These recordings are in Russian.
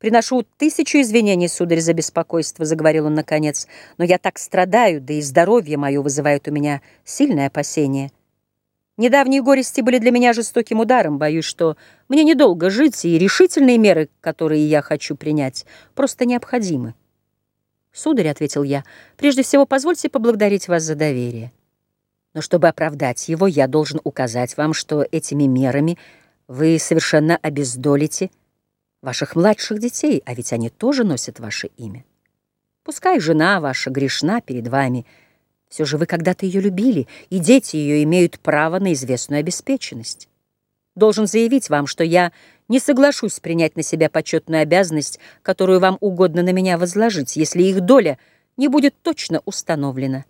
«Приношу тысячу извинений, сударь, за беспокойство», — заговорил он наконец, «но я так страдаю, да и здоровье мое вызывает у меня сильное опасение. Недавние горести были для меня жестоким ударом, боюсь, что мне недолго жить, и решительные меры, которые я хочу принять, просто необходимы». «Сударь», — ответил я, — «прежде всего позвольте поблагодарить вас за доверие. Но чтобы оправдать его, я должен указать вам, что этими мерами вы совершенно обездолите ваших младших детей, а ведь они тоже носят ваше имя. Пускай жена ваша грешна перед вами, все же вы когда-то ее любили, и дети ее имеют право на известную обеспеченность. Должен заявить вам, что я не соглашусь принять на себя почетную обязанность, которую вам угодно на меня возложить, если их доля не будет точно установлена.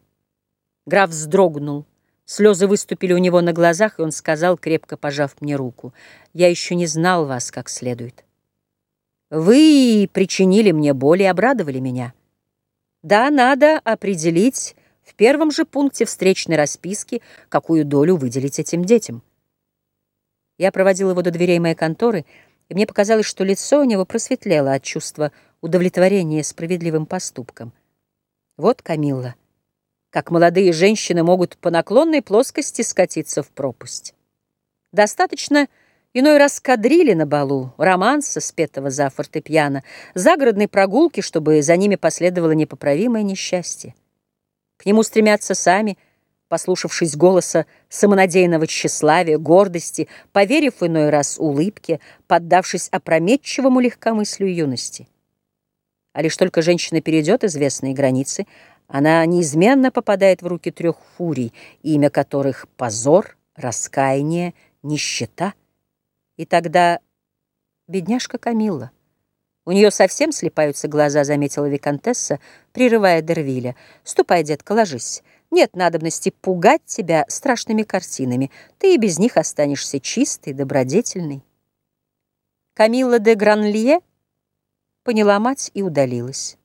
Граф вздрогнул. Слезы выступили у него на глазах, и он сказал, крепко пожав мне руку, «Я еще не знал вас как следует. Вы причинили мне боль и обрадовали меня. Да, надо определить в первом же пункте встречной расписки, какую долю выделить этим детям». Я проводил его до дверей моей конторы, и мне показалось, что лицо у него просветлело от чувства удовлетворения справедливым поступком. Вот Камилла, как молодые женщины могут по наклонной плоскости скатиться в пропасть. Достаточно иной раз кадрили на балу, романса, спетого за фортепиано, загородной прогулки, чтобы за ними последовало непоправимое несчастье. К нему стремятся сами – послушавшись голоса самонадеянного тщеславия, гордости, поверив иной раз улыбке, поддавшись опрометчивому легкомыслию юности. А лишь только женщина перейдет известные границы, она неизменно попадает в руки трех фурий, имя которых — позор, раскаяние, нищета. И тогда бедняжка Камилла. У нее совсем слепаются глаза, заметила Викантесса, прерывая Дервиля. «Ступай, детка, ложись». Нет надобности пугать тебя страшными картинами. Ты и без них останешься чистой, добродетельной. Камилла де Гранлье поняла мать и удалилась.